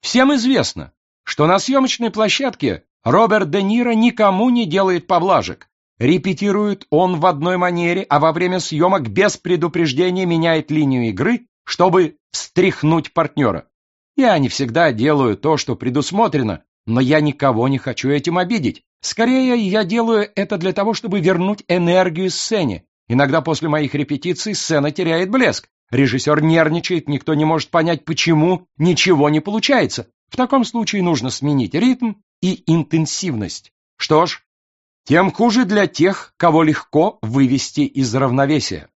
Всем известно, что на съемочной площадке Роберт Де Ниро никому не делает поблажек. Репетирует он в одной манере, а во время съемок без предупреждения меняет линию игры, чтобы встряхнуть партнера. Я не всегда делаю то, что предусмотрено, но я никого не хочу этим обидеть. Скорее, я делаю это для того, чтобы вернуть энергию сцене. Иногда после моих репетиций сцена теряет блеск. Режиссер нервничает, никто не может понять, почему ничего не получается. В таком случае нужно сменить ритм и интенсивность. Что ж, тем хуже для тех, кого легко вывести из равновесия.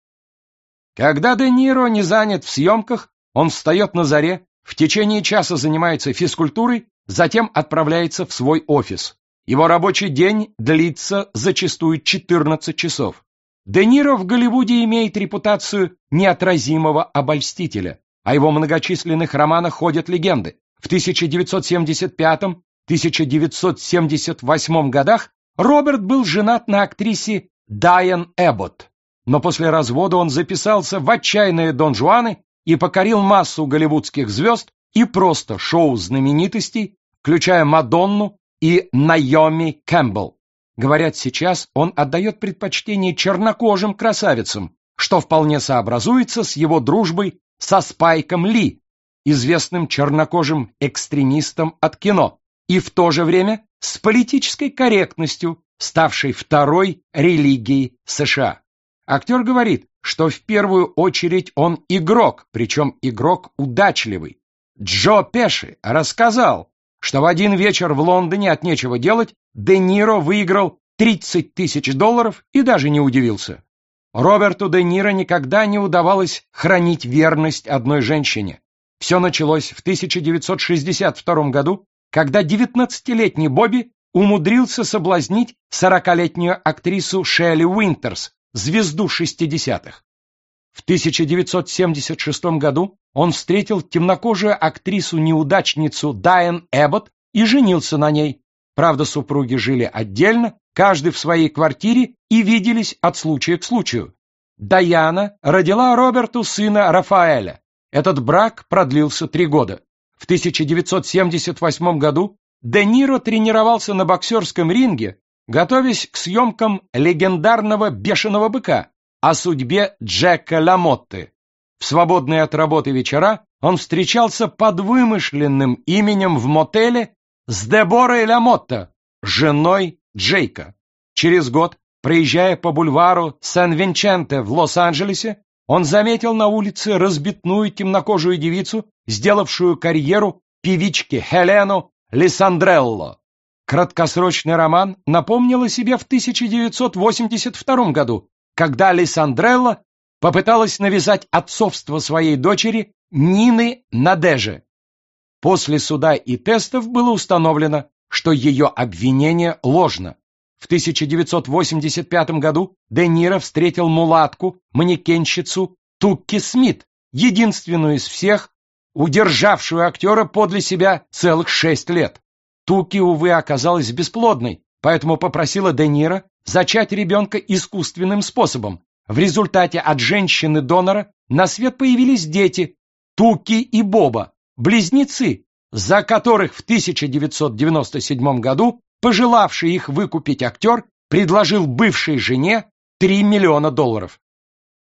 Когда Де Ниро не занят в съемках, он встает на заре, в течение часа занимается физкультурой, затем отправляется в свой офис. Его рабочий день длится зачастую 14 часов. Де Ниро в Голливуде имеет репутацию неотразимого обольстителя. О его многочисленных романах ходят легенды. В 1975-1978 годах Роберт был женат на актрисе Дайан Эбботт, но после развода он записался в отчаянные Дон Жуаны и покорил массу голливудских звезд и просто шоу знаменитостей, включая Мадонну и Найоми Кэмпбелл. Говорят, сейчас он отдает предпочтение чернокожим красавицам, что вполне сообразуется с его дружбой со Спайком Ли, известным чернокожим экстремистом от кино, и в то же время с политической корректностью, ставшей второй религией США. Актер говорит, что в первую очередь он игрок, причем игрок удачливый. Джо Пеши рассказал, что в один вечер в Лондоне от нечего делать Де Ниро выиграл 30 тысяч долларов и даже не удивился. Роберту Де Ниро никогда не удавалось хранить верность одной женщине. Все началось в 1962 году, когда 19-летний Бобби умудрился соблазнить 40-летнюю актрису Шелли Уинтерс, звезду 60-х. В 1976 году он встретил темнокожую актрису-неудачницу Дайан Эббот и женился на ней. Правда, супруги жили отдельно, каждый в своей квартире и виделись от случая к случаю. Даяна родила Роберту сына Рафаэля. Этот брак продлился три года. В 1978 году Де Ниро тренировался на боксерском ринге, готовясь к съемкам легендарного «Бешеного быка» о судьбе Джека Ламотты. В свободные от работы вечера он встречался под вымышленным именем в мотеле с Деборой Ламотто, женой Джейка. Через год, проезжая по бульвару Сан-Винченте в Лос-Анджелесе, он заметил на улице разбитную темнокожую девицу, сделавшую карьеру певички Хелену Лиссандрелло. Краткосрочный роман напомнил о себе в 1982 году, когда Лиссандрелло попыталась навязать отцовство своей дочери Нины Надеже. После суда и тестов было установлено, что ее обвинение ложно. В 1985 году Де Ниро встретил мулатку, манекенщицу Тукки Смит, единственную из всех, удержавшую актера подле себя целых шесть лет. Туки, увы, оказалась бесплодной, поэтому попросила Де Ниро зачать ребенка искусственным способом. В результате от женщины-донора на свет появились дети Туки и Боба, близнецы, за которых в 1997 году пожелавший их выкупить актер предложил бывшей жене 3 миллиона долларов.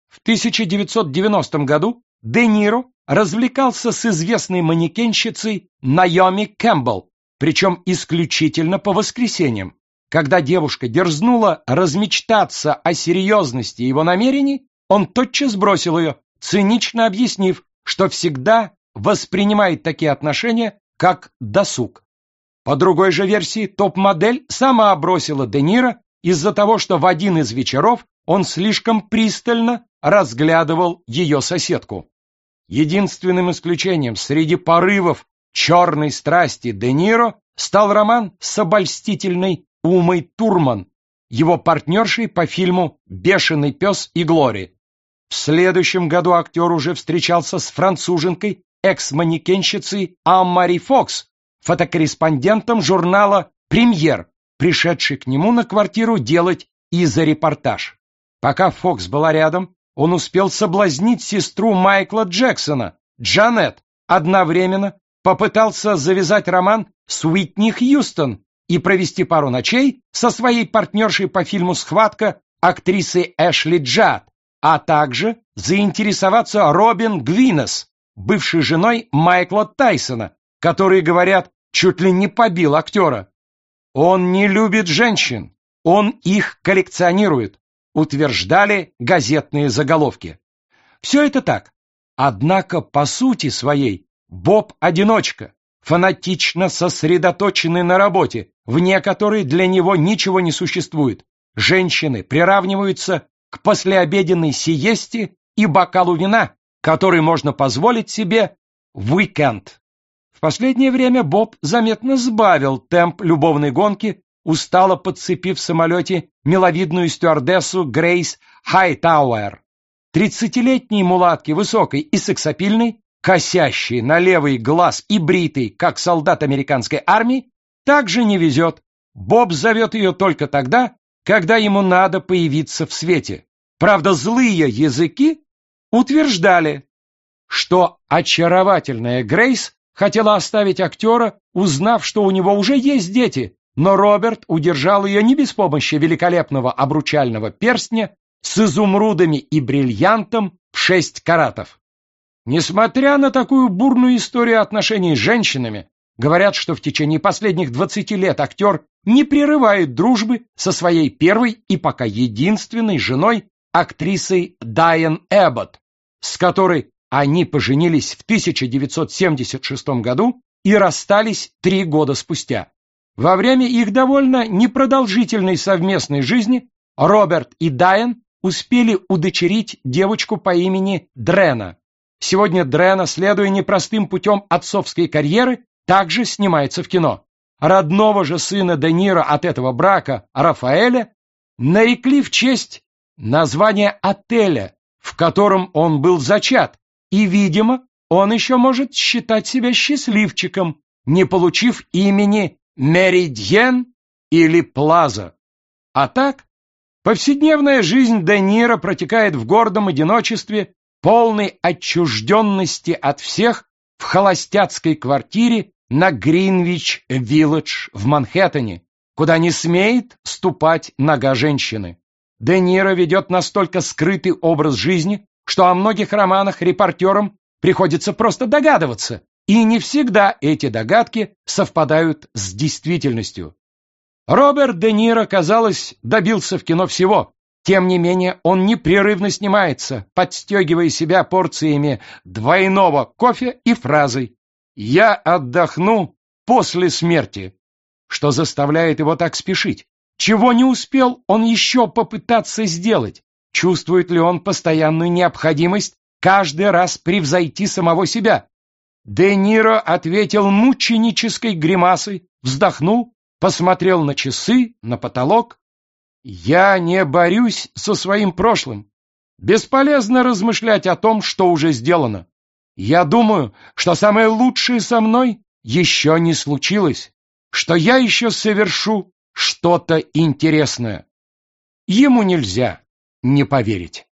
В 1990 году Де Ниро развлекался с известной манекенщицей Найоми Кэмпбелл, причем исключительно по воскресеньям. Когда девушка дерзнула размечтаться о серьезности его намерений, он тотчас бросил ее, цинично объяснив, что всегда воспринимает такие отношения как досуг. По другой же версии, топ-модель сама бросила Де Ниро из-за того, что в один из вечеров он слишком пристально разглядывал ее соседку. Единственным исключением среди порывов черной страсти Де Ниро стал роман с обольстительной Умой Турман, его партнершей по фильму «Бешеный пес и Глори». В следующем году актер уже встречался с француженкой, экс-манекенщицей Аммари Фокс, фотокорреспондентом журнала «Премьер», пришедшей к нему на квартиру делать изорепортаж. Пока Фокс была рядом, он успел соблазнить сестру Майкла Джексона, Джанет, одновременно попытался завязать роман с Уитни Хьюстон и провести пару ночей со своей партнершей по фильму «Схватка» актрисой Эшли Джад, а также заинтересоваться Робин Гвинес, бывшей женой Майкла Тайсона, который, говорят, чуть ли не побил актера. Он не любит женщин, он их коллекционирует, утверждали газетные заголовки. Все это так. Однако, по сути своей, Боб – одиночка, фанатично сосредоточенный на работе, вне которой для него ничего не существует. Женщины приравниваются к послеобеденной сиесте и бокалу вина, который можно позволить себе в уикенд. В последнее время Боб заметно сбавил темп любовной гонки, устало подцепив в самолете миловидную стюардессу Грейс Хайтауэр. Тридцатилетней мулатки, высокой и сексапильной, косящей на левый глаз и бритой, как солдат американской армии, также не везет. Боб зовет ее только тогда, когда ему надо появиться в свете. Правда, злые языки утверждали, что очаровательная Грейс хотела оставить актера, узнав, что у него уже есть дети, но Роберт удержал ее не без помощи великолепного обручального перстня с изумрудами и бриллиантом в шесть каратов. Несмотря на такую бурную историю отношений с женщинами, говорят, что в течение последних 20 лет актер не прерывает дружбы со своей первой и пока единственной женой, актрисой Дайан Эббот, с которой они поженились в 1976 году и расстались три года спустя. Во время их довольно непродолжительной совместной жизни Роберт и Дайан успели удочерить девочку по имени Дрена. Сегодня Дрена, следуя непростым путем отцовской карьеры, также снимается в кино. Родного же сына Де Ниро от этого брака, Рафаэля, нарекли в честь названия отеля, в котором он был зачат, и, видимо, он еще может считать себя счастливчиком, не получив имени Меридьен или Плаза. А так, повседневная жизнь Де Ниро протекает в гордом одиночестве, полной отчужденности от всех в холостяцкой квартире на Гринвич-Вилледж в Манхэттене, куда не смеет ступать нога женщины. Де Ниро ведет настолько скрытый образ жизни, что о многих романах репортерам приходится просто догадываться, и не всегда эти догадки совпадают с действительностью. Роберт Де Ниро, казалось, добился в кино всего. Тем не менее, он непрерывно снимается, подстегивая себя порциями двойного кофе и фразой «Я отдохну после смерти», что заставляет его так спешить. Чего не успел он еще попытаться сделать? Чувствует ли он постоянную необходимость каждый раз превзойти самого себя? Де Ниро ответил мученической гримасой, вздохнул, посмотрел на часы, на потолок. «Я не борюсь со своим прошлым. Бесполезно размышлять о том, что уже сделано. Я думаю, что самое лучшее со мной еще не случилось, что я еще совершу что-то интересное. Ему нельзя не поверить.